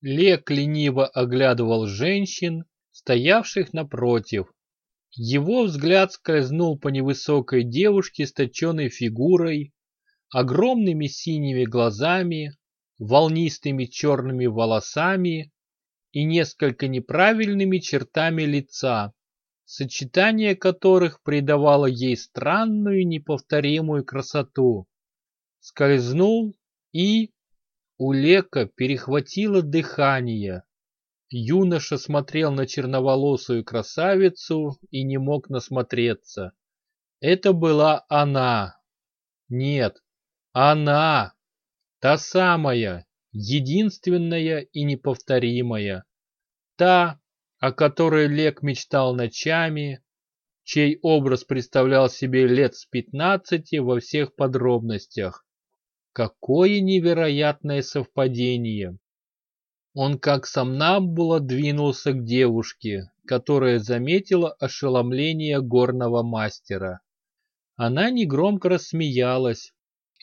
Лек лениво оглядывал женщин, стоявших напротив. Его взгляд скользнул по невысокой девушке с точенной фигурой, огромными синими глазами, волнистыми черными волосами и несколько неправильными чертами лица, сочетание которых придавало ей странную неповторимую красоту. Скользнул и... У Лека перехватило дыхание. Юноша смотрел на черноволосую красавицу и не мог насмотреться. Это была она. Нет, она. Та самая, единственная и неповторимая. Та, о которой Лек мечтал ночами, чей образ представлял себе лет с пятнадцати во всех подробностях. Какое невероятное совпадение! Он как сомнамбула двинулся к девушке, которая заметила ошеломление горного мастера. Она негромко рассмеялась,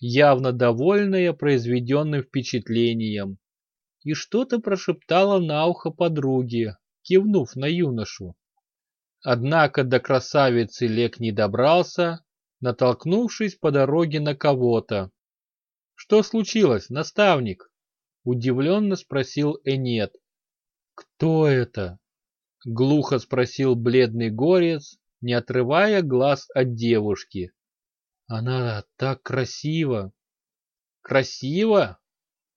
явно довольная произведенным впечатлением, и что-то прошептала на ухо подруге, кивнув на юношу. Однако до красавицы Лек не добрался, натолкнувшись по дороге на кого-то. «Что случилось, наставник?» — удивленно спросил Энет. «Кто это?» — глухо спросил бледный горец, не отрывая глаз от девушки. Она так красива. Красиво?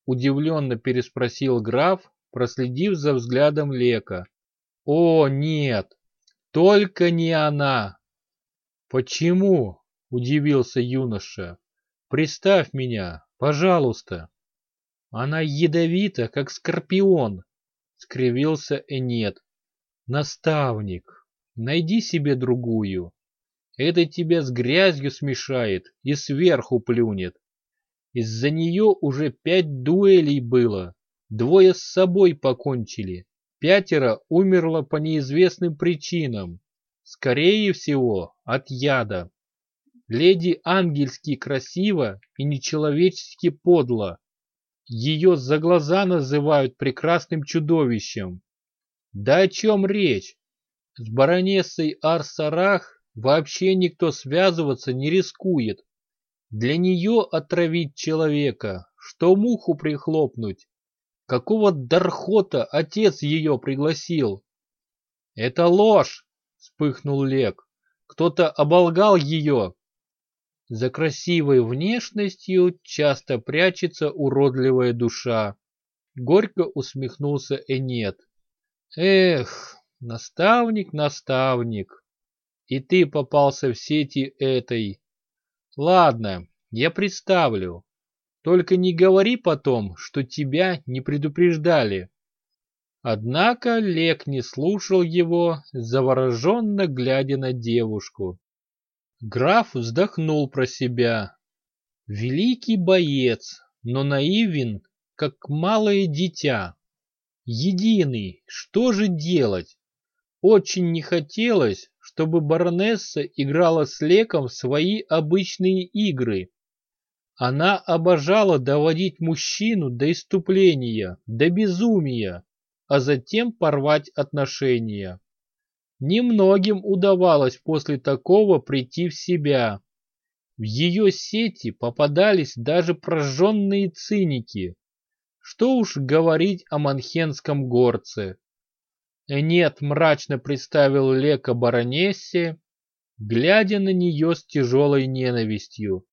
Удивленно переспросил граф, проследив за взглядом Лека. О, нет, только не она. Почему? Удивился юноша. Приставь меня, пожалуйста. Она ядовита, как скорпион, скривился Энет. Наставник, найди себе другую. Это тебя с грязью смешает и сверху плюнет. Из-за нее уже пять дуэлей было, двое с собой покончили, пятеро умерло по неизвестным причинам, скорее всего от яда. Леди ангельски красиво и нечеловечески подло. Ее за глаза называют прекрасным чудовищем. Да о чем речь? С баронессой Арсарах Вообще никто связываться не рискует. Для нее отравить человека, что муху прихлопнуть. Какого дархота отец ее пригласил? Это ложь, вспыхнул Лек. Кто-то оболгал ее. За красивой внешностью часто прячется уродливая душа. Горько усмехнулся Энет. Эх, наставник, наставник, и ты попался в сети этой. Ладно, я представлю. Только не говори потом, что тебя не предупреждали. Однако Лек не слушал его, завороженно глядя на девушку. Граф вздохнул про себя. Великий боец, но наивен, как малое дитя. Единый, что же делать? Очень не хотелось, чтобы баронесса играла с Леком в свои обычные игры. Она обожала доводить мужчину до иступления, до безумия, а затем порвать отношения. Немногим удавалось после такого прийти в себя. В ее сети попадались даже прожженные циники. Что уж говорить о манхенском горце. Энет мрачно представил Лека баронессе, глядя на нее с тяжелой ненавистью.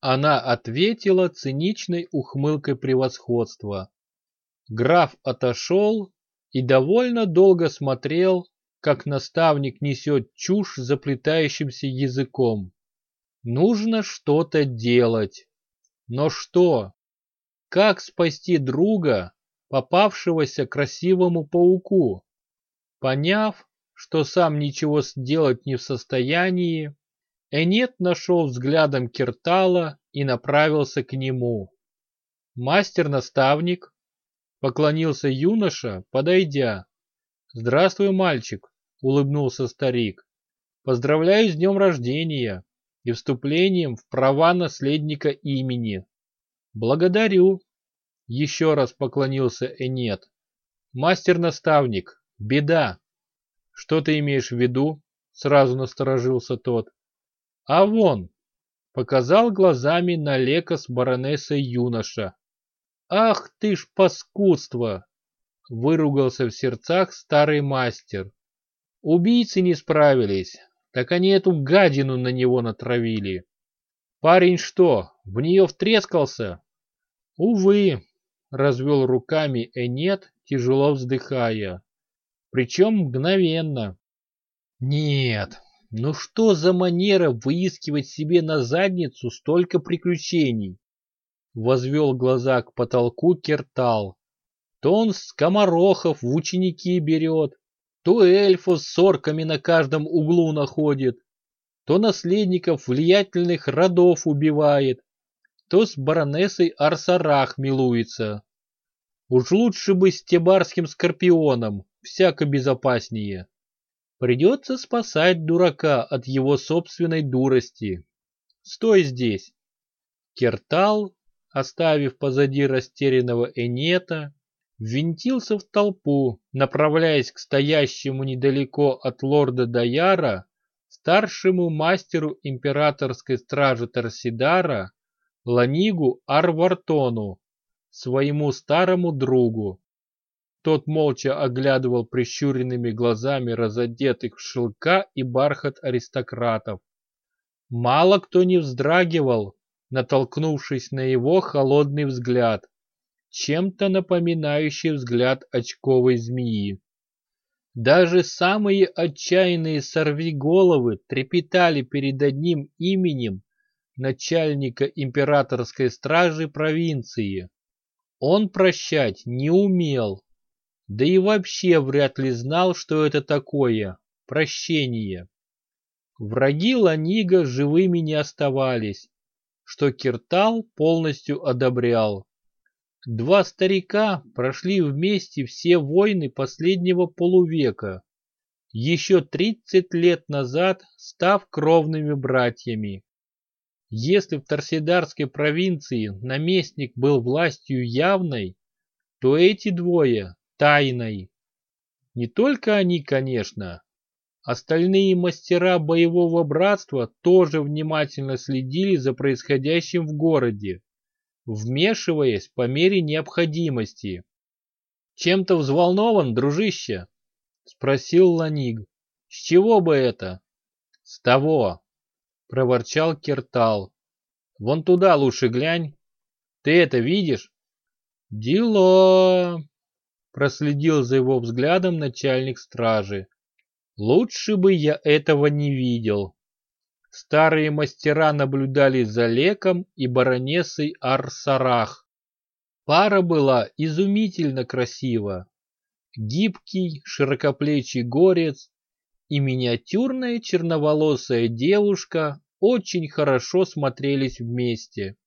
Она ответила циничной ухмылкой превосходства. Граф отошел и довольно долго смотрел, как наставник несет чушь заплетающимся языком. Нужно что-то делать. Но что? Как спасти друга, попавшегося красивому пауку? Поняв, что сам ничего сделать не в состоянии, Энет нашел взглядом Киртала и направился к нему. «Мастер-наставник», — поклонился юноша, подойдя. «Здравствуй, мальчик», — улыбнулся старик. «Поздравляю с днем рождения и вступлением в права наследника имени». «Благодарю». Еще раз поклонился Энет. Мастер-наставник, беда. Что ты имеешь в виду? Сразу насторожился тот. А вон, показал глазами на лека с баронессой юноша. Ах ты ж паскудство! Выругался в сердцах старый мастер. Убийцы не справились, так они эту гадину на него натравили. Парень что, в нее втрескался? Увы, развел руками Энет, тяжело вздыхая. Причем мгновенно. Нет, ну что за манера выискивать себе на задницу столько приключений? Возвел глаза к потолку Кертал. То он скоморохов в ученики берет, то эльфов с орками на каждом углу находит, то наследников влиятельных родов убивает, то с баронессой Арсарах милуется. Уж лучше бы с тебарским скорпионом, всяко безопаснее. Придется спасать дурака от его собственной дурости. Стой здесь. Кертал, оставив позади растерянного Энета, ввинтился в толпу, направляясь к стоящему недалеко от лорда Даяра, старшему мастеру императорской стражи Торсидара, Ланигу Арвартону, своему старому другу. Тот молча оглядывал прищуренными глазами разодетых в шелка и бархат аристократов. Мало кто не вздрагивал, натолкнувшись на его холодный взгляд чем-то напоминающий взгляд очковой змеи. Даже самые отчаянные сорвиголовы трепетали перед одним именем начальника императорской стражи провинции. Он прощать не умел, да и вообще вряд ли знал, что это такое – прощение. Враги Ланига живыми не оставались, что Киртал полностью одобрял. Два старика прошли вместе все войны последнего полувека, еще 30 лет назад став кровными братьями. Если в Торсидарской провинции наместник был властью явной, то эти двое – тайной. Не только они, конечно. Остальные мастера боевого братства тоже внимательно следили за происходящим в городе вмешиваясь по мере необходимости. «Чем-то взволнован, дружище?» — спросил Ланиг. «С чего бы это?» «С того!» — проворчал Кертал. «Вон туда лучше глянь. Ты это видишь?» «Дело!» — проследил за его взглядом начальник стражи. «Лучше бы я этого не видел. Старые мастера наблюдали за Леком и баронессой Арсарах. Пара была изумительно красива. Гибкий, широкоплечий горец и миниатюрная черноволосая девушка очень хорошо смотрелись вместе.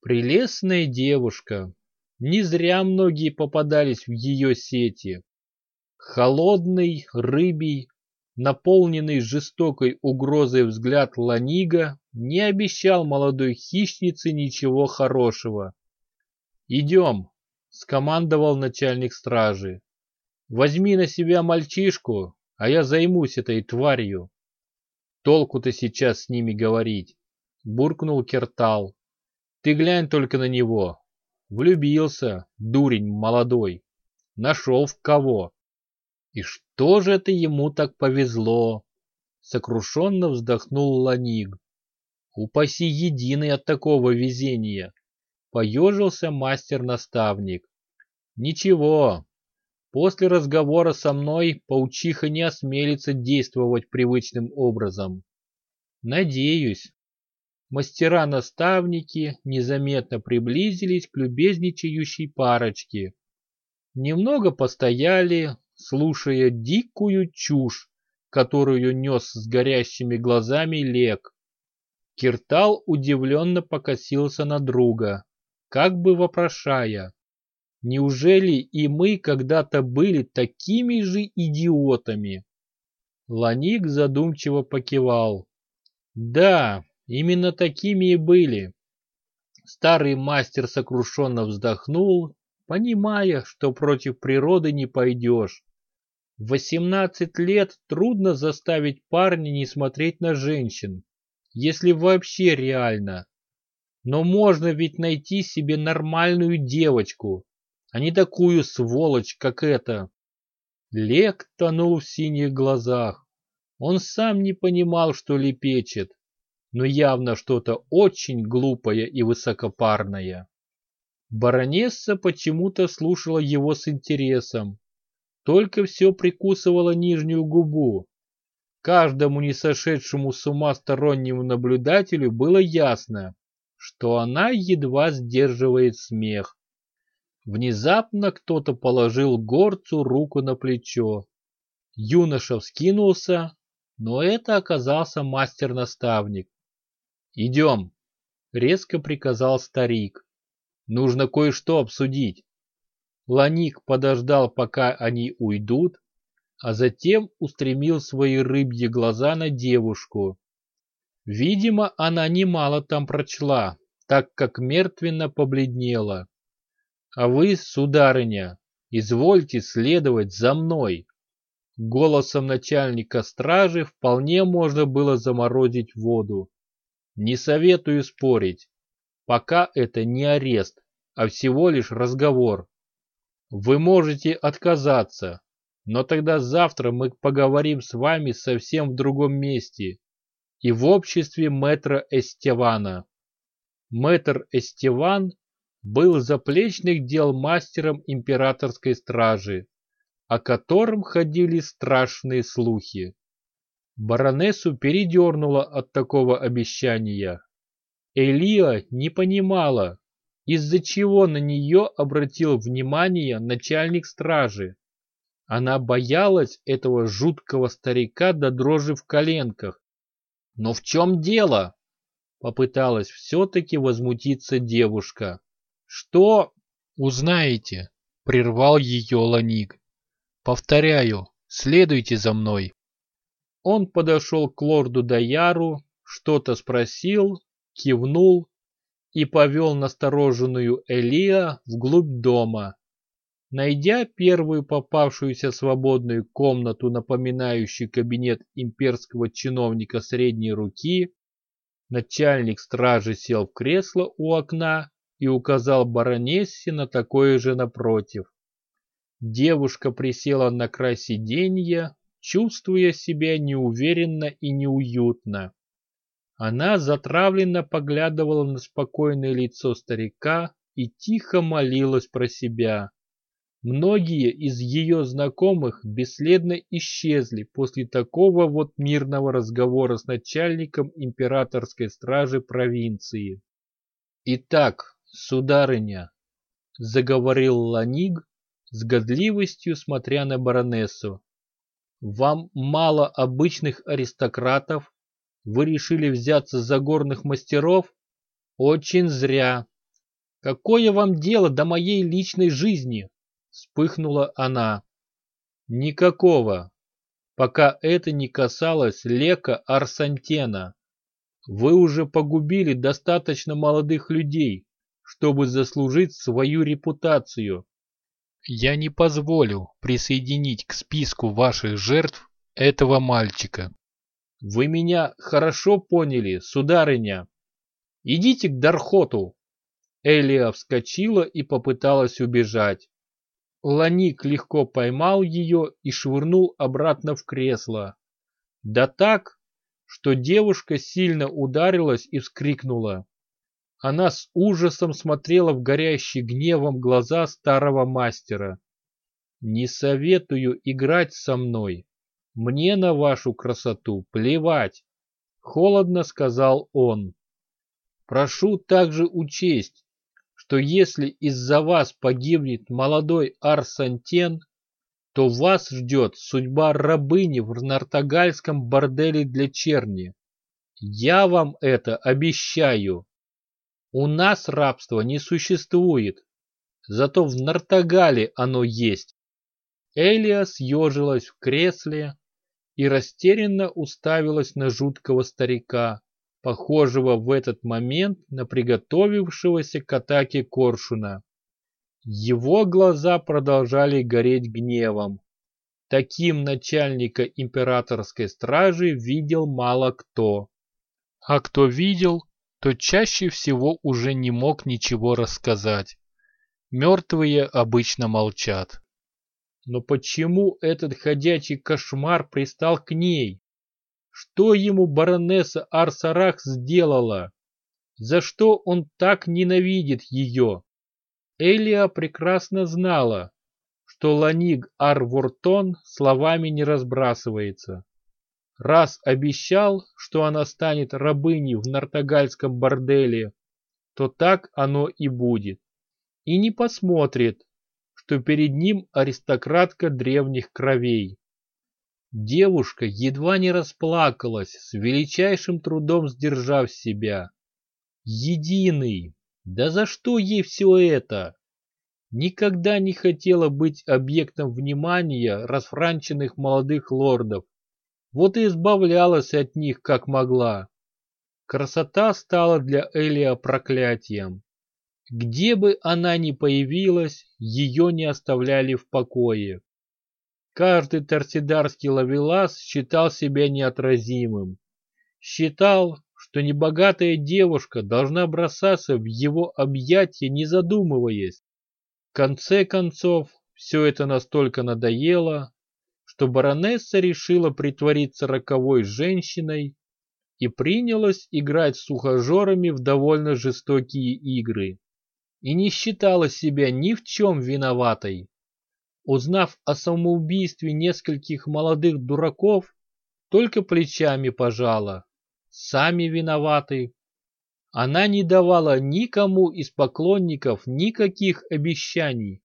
Прелестная девушка. Не зря многие попадались в ее сети. Холодный, рыбий, Наполненный жестокой угрозой взгляд Ланига не обещал молодой хищнице ничего хорошего. «Идем», — скомандовал начальник стражи. «Возьми на себя мальчишку, а я займусь этой тварью». «Толку-то сейчас с ними говорить», — буркнул Кертал. «Ты глянь только на него. Влюбился, дурень молодой. Нашел в кого». И что же это ему так повезло? Сокрушенно вздохнул Ланиг. Упаси единый от такого везения. Поежился мастер-наставник. Ничего, после разговора со мной паучиха не осмелится действовать привычным образом. Надеюсь. Мастера-наставники незаметно приблизились к любезничающей парочке. Немного постояли, слушая дикую чушь, которую нес с горящими глазами Лек. Киртал удивленно покосился на друга, как бы вопрошая, неужели и мы когда-то были такими же идиотами? Ланик задумчиво покивал. Да, именно такими и были. Старый мастер сокрушенно вздохнул, понимая, что против природы не пойдешь. В 18 лет трудно заставить парня не смотреть на женщин, если вообще реально. Но можно ведь найти себе нормальную девочку, а не такую сволочь, как эта. Лек тонул в синих глазах. Он сам не понимал, что лепечет, но явно что-то очень глупое и высокопарное. Баронесса почему-то слушала его с интересом, только все прикусывала нижнюю губу. Каждому не сошедшему с ума стороннему наблюдателю было ясно, что она едва сдерживает смех. Внезапно кто-то положил горцу руку на плечо. Юноша вскинулся, но это оказался мастер-наставник. «Идем!» — резко приказал старик. «Нужно кое-что обсудить». Ланик подождал, пока они уйдут, а затем устремил свои рыбьи глаза на девушку. Видимо, она немало там прочла, так как мертвенно побледнела. А вы, сударыня, извольте следовать за мной. Голосом начальника стражи вполне можно было заморозить воду. Не советую спорить, пока это не арест, а всего лишь разговор. Вы можете отказаться, но тогда завтра мы поговорим с вами совсем в другом месте и в обществе мэтра Эстевана. Мэтр Эстеван был заплечных дел мастером императорской стражи, о котором ходили страшные слухи. Баронессу передернуло от такого обещания. Элия не понимала, из-за чего на нее обратил внимание начальник стражи. Она боялась этого жуткого старика до дрожи в коленках. Но в чем дело? Попыталась все-таки возмутиться девушка. Что? Узнаете, прервал ее Ланик. Повторяю, следуйте за мной. Он подошел к лорду Даяру, что-то спросил, кивнул и повел настороженную Элия вглубь дома. Найдя первую попавшуюся свободную комнату, напоминающую кабинет имперского чиновника средней руки, начальник стражи сел в кресло у окна и указал баронессе на такое же напротив. Девушка присела на край сиденья, чувствуя себя неуверенно и неуютно. Она затравленно поглядывала на спокойное лицо старика и тихо молилась про себя. Многие из ее знакомых бесследно исчезли после такого вот мирного разговора с начальником императорской стражи провинции. «Итак, сударыня», — заговорил Ланиг, с годливостью смотря на баронессу, «вам мало обычных аристократов? Вы решили взяться за горных мастеров? Очень зря. Какое вам дело до моей личной жизни?» — вспыхнула она. «Никакого, пока это не касалось Лека Арсантена. Вы уже погубили достаточно молодых людей, чтобы заслужить свою репутацию. Я не позволю присоединить к списку ваших жертв этого мальчика. Вы меня хорошо поняли, сударыня. Идите к Дархоту. Элия вскочила и попыталась убежать. Ланик легко поймал ее и швырнул обратно в кресло. Да так, что девушка сильно ударилась и вскрикнула. Она с ужасом смотрела в горящие гневом глаза старого мастера. «Не советую играть со мной. Мне на вашу красоту плевать», — холодно сказал он. «Прошу также учесть, что если из-за вас погибнет молодой Арсантен, то вас ждет судьба рабыни в нартогальском борделе для черни. Я вам это обещаю. У нас рабства не существует, зато в Нартагале оно есть. Элия съежилась в кресле и растерянно уставилась на жуткого старика, похожего в этот момент на приготовившегося к атаке коршуна. Его глаза продолжали гореть гневом. Таким начальника императорской стражи видел мало кто. А кто видел, то чаще всего уже не мог ничего рассказать. Мертвые обычно молчат. Но почему этот ходячий кошмар пристал к ней? Что ему баронесса Арсарах сделала? За что он так ненавидит ее? Элия прекрасно знала, что Ланиг Арвуртон словами не разбрасывается. Раз обещал, что она станет рабыней в нартогальском борделе, то так оно и будет. И не посмотрит, что перед ним аристократка древних кровей. Девушка едва не расплакалась, с величайшим трудом сдержав себя. Единый! Да за что ей все это? Никогда не хотела быть объектом внимания расфранченных молодых лордов. Вот и избавлялась от них как могла. Красота стала для Элия проклятием. Где бы она ни появилась, ее не оставляли в покое. Каждый торсидарский ловелас считал себя неотразимым. Считал, что небогатая девушка должна бросаться в его объятия, не задумываясь. В конце концов, все это настолько надоело, что баронесса решила притвориться роковой женщиной и принялась играть с ухажерами в довольно жестокие игры и не считала себя ни в чем виноватой. Узнав о самоубийстве нескольких молодых дураков, только плечами пожала. Сами виноваты. Она не давала никому из поклонников никаких обещаний.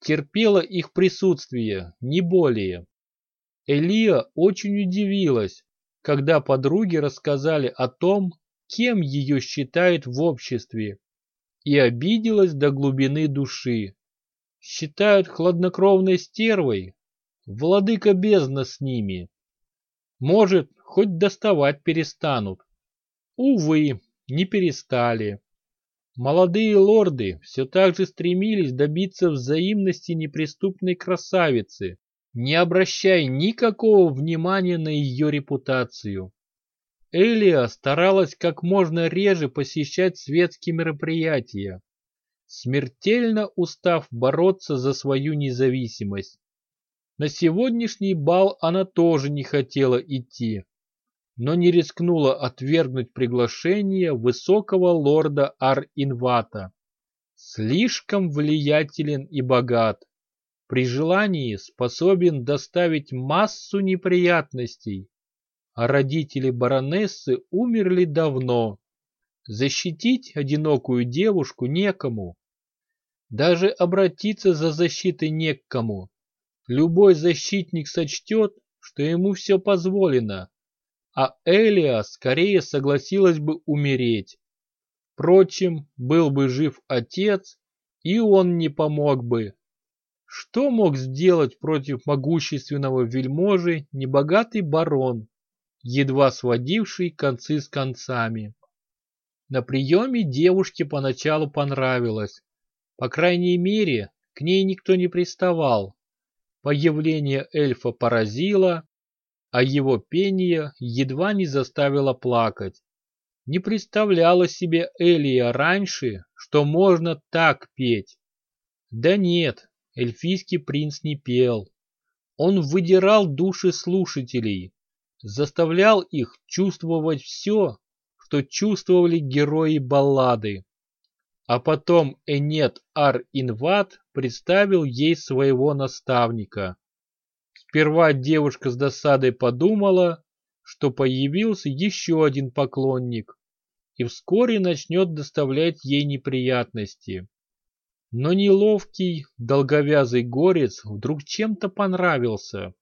Терпела их присутствие, не более. Элия очень удивилась, когда подруги рассказали о том, кем ее считают в обществе и обиделась до глубины души. Считают хладнокровной стервой, владыка бездна с ними. Может, хоть доставать перестанут. Увы, не перестали. Молодые лорды все так же стремились добиться взаимности неприступной красавицы, не обращая никакого внимания на ее репутацию. Элия старалась как можно реже посещать светские мероприятия, смертельно устав бороться за свою независимость. На сегодняшний бал она тоже не хотела идти, но не рискнула отвергнуть приглашение высокого лорда Ар-Инвата. Слишком влиятелен и богат, при желании способен доставить массу неприятностей а родители баронессы умерли давно. Защитить одинокую девушку некому. Даже обратиться за защитой не к кому. Любой защитник сочтет, что ему все позволено, а Элия скорее согласилась бы умереть. Впрочем, был бы жив отец, и он не помог бы. Что мог сделать против могущественного вельможи небогатый барон? Едва сводивший концы с концами. На приеме девушке поначалу понравилось. По крайней мере, к ней никто не приставал. Появление эльфа поразило, а его пение едва не заставило плакать. Не представляла себе Элия раньше, что можно так петь. Да нет, эльфийский принц не пел. Он выдирал души слушателей, заставлял их чувствовать все, что чувствовали герои баллады. А потом Энет Ар-Инват представил ей своего наставника. Сперва девушка с досадой подумала, что появился еще один поклонник и вскоре начнет доставлять ей неприятности. Но неловкий, долговязый горец вдруг чем-то понравился.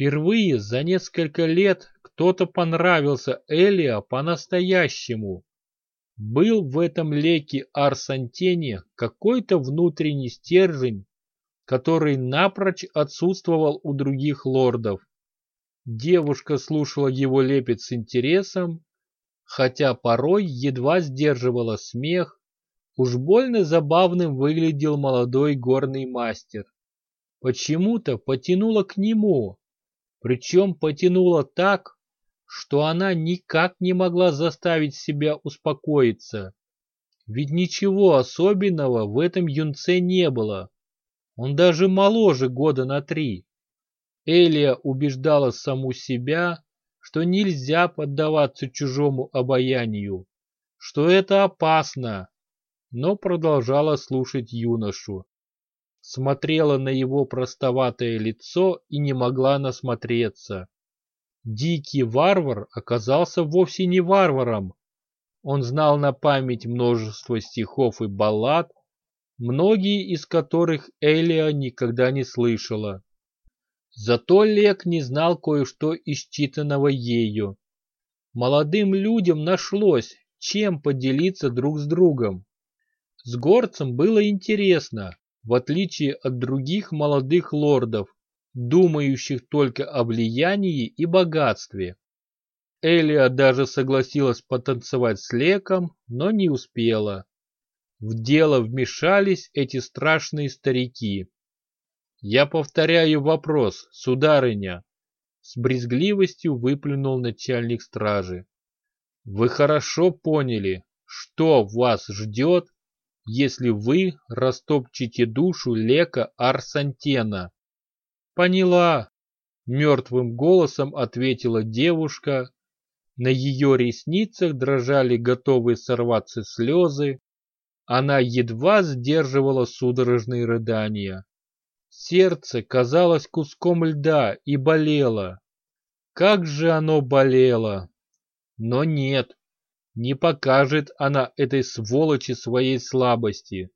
Впервые за несколько лет кто-то понравился Элиа по-настоящему. Был в этом леке Арсантене какой-то внутренний стержень, который напрочь отсутствовал у других лордов. Девушка слушала его лепет с интересом, хотя порой едва сдерживала смех, уж больно забавным выглядел молодой горный мастер. Почему-то потянуло к нему, причем потянуло так, что она никак не могла заставить себя успокоиться. Ведь ничего особенного в этом юнце не было. Он даже моложе года на три. Элия убеждала саму себя, что нельзя поддаваться чужому обаянию, что это опасно, но продолжала слушать юношу. Смотрела на его простоватое лицо и не могла насмотреться. Дикий варвар оказался вовсе не варваром. Он знал на память множество стихов и баллад, многие из которых Элия никогда не слышала. Зато Лек не знал кое-что из читанного ею. Молодым людям нашлось, чем поделиться друг с другом. С горцем было интересно, в отличие от других молодых лордов, думающих только о влиянии и богатстве. Элия даже согласилась потанцевать с Леком, но не успела. В дело вмешались эти страшные старики. «Я повторяю вопрос, сударыня!» С брезгливостью выплюнул начальник стражи. «Вы хорошо поняли, что вас ждет, если вы растопчете душу Лека Арсантена?» «Поняла!» — мертвым голосом ответила девушка. На ее ресницах дрожали готовые сорваться слезы. Она едва сдерживала судорожные рыдания. Сердце казалось куском льда и болело. Как же оно болело! Но нет, не покажет она этой сволочи своей слабости.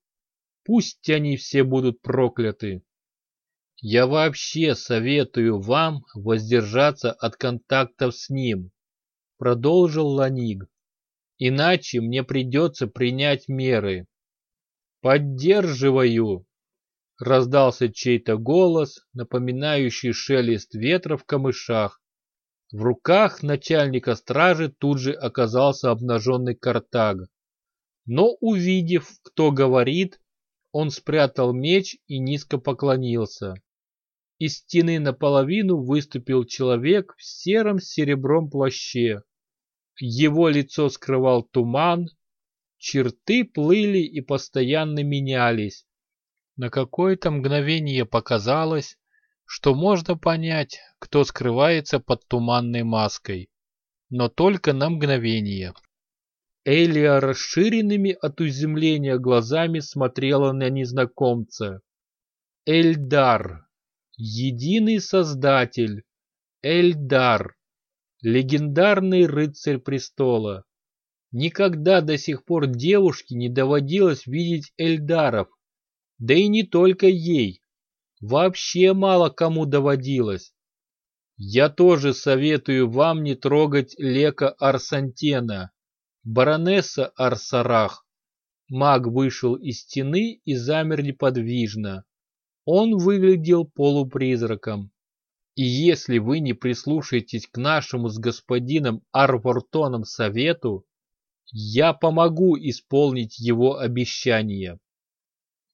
Пусть они все будут прокляты. Я вообще советую вам воздержаться от контактов с ним, продолжил Ланиг. Иначе мне придется принять меры. Поддерживаю, раздался чей-то голос, напоминающий шелест ветра в камышах. В руках начальника стражи тут же оказался обнаженный картаг. Но увидев, кто говорит, он спрятал меч и низко поклонился. Из стены наполовину выступил человек в сером серебром плаще. Его лицо скрывал туман, черты плыли и постоянно менялись. На какое-то мгновение показалось, что можно понять, кто скрывается под туманной маской, но только на мгновение. Элия расширенными от изумления глазами смотрела на незнакомца. Эльдар, единый создатель, Эльдар, легендарный рыцарь престола. Никогда до сих пор девушке не доводилось видеть Эльдаров, да и не только ей, вообще мало кому доводилось. Я тоже советую вам не трогать Лека Арсантена, Баронесса Арсарах. Маг вышел из стены и замер неподвижно. Он выглядел полупризраком. И если вы не прислушаетесь к нашему с господином Арвортоном совету, я помогу исполнить его обещание.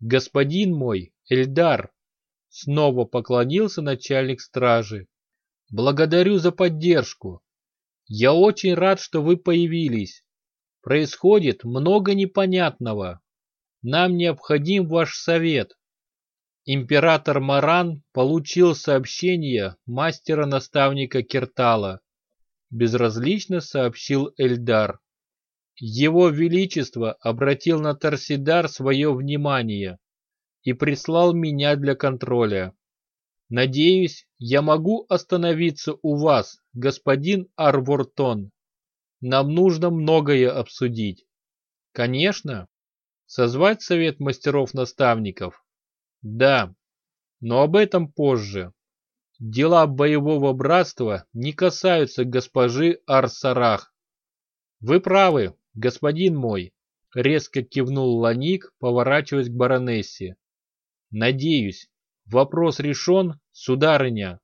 Господин мой, Эльдар, снова поклонился начальник стражи. Благодарю за поддержку. Я очень рад, что вы появились. Происходит много непонятного. Нам необходим ваш совет. Император Маран получил сообщение мастера-наставника Киртала. Безразлично сообщил Эльдар. Его Величество обратил на Торсидар свое внимание и прислал меня для контроля. Надеюсь, я могу остановиться у вас, господин Арвортон. Нам нужно многое обсудить. Конечно, созвать совет мастеров-наставников. Да, но об этом позже. Дела боевого братства не касаются госпожи Арсарах. Вы правы, господин мой, резко кивнул Ланик, поворачиваясь к баронессе. Надеюсь, вопрос решен, сударыня.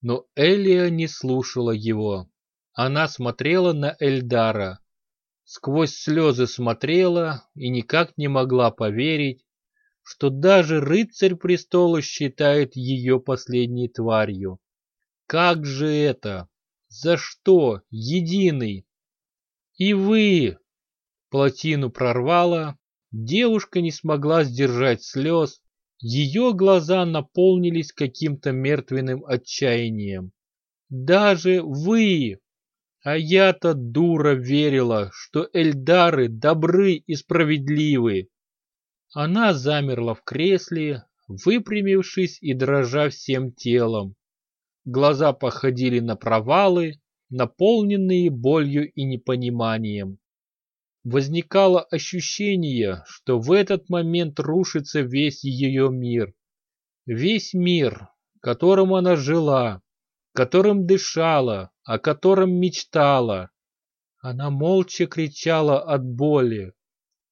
Но Элия не слушала его. Она смотрела на Эльдара. Сквозь слезы смотрела и никак не могла поверить, что даже рыцарь престола считает ее последней тварью. Как же это? За что? Единый? И вы! Плотину прорвало, девушка не смогла сдержать слез, ее глаза наполнились каким-то мертвенным отчаянием. Даже вы! А я-то дура верила, что эльдары добры и справедливы. Она замерла в кресле, выпрямившись и дрожа всем телом. Глаза походили на провалы, наполненные болью и непониманием. Возникало ощущение, что в этот момент рушится весь ее мир. Весь мир, которым она жила, которым дышала, о котором мечтала. Она молча кричала от боли.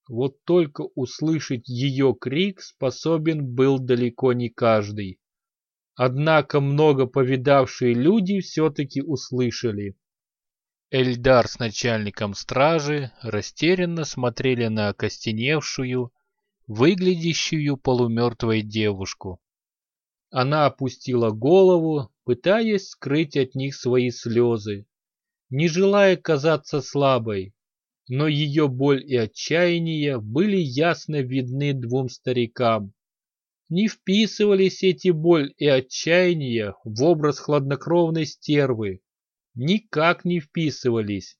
Вот только услышать ее крик способен был далеко не каждый. Однако много повидавшие люди все-таки услышали. Эльдар с начальником стражи растерянно смотрели на окостеневшую, выглядящую полумертвой девушку. Она опустила голову, пытаясь скрыть от них свои слезы, не желая казаться слабой, но ее боль и отчаяние были ясно видны двум старикам. Не вписывались эти боль и отчаяние в образ хладнокровной стервы, никак не вписывались.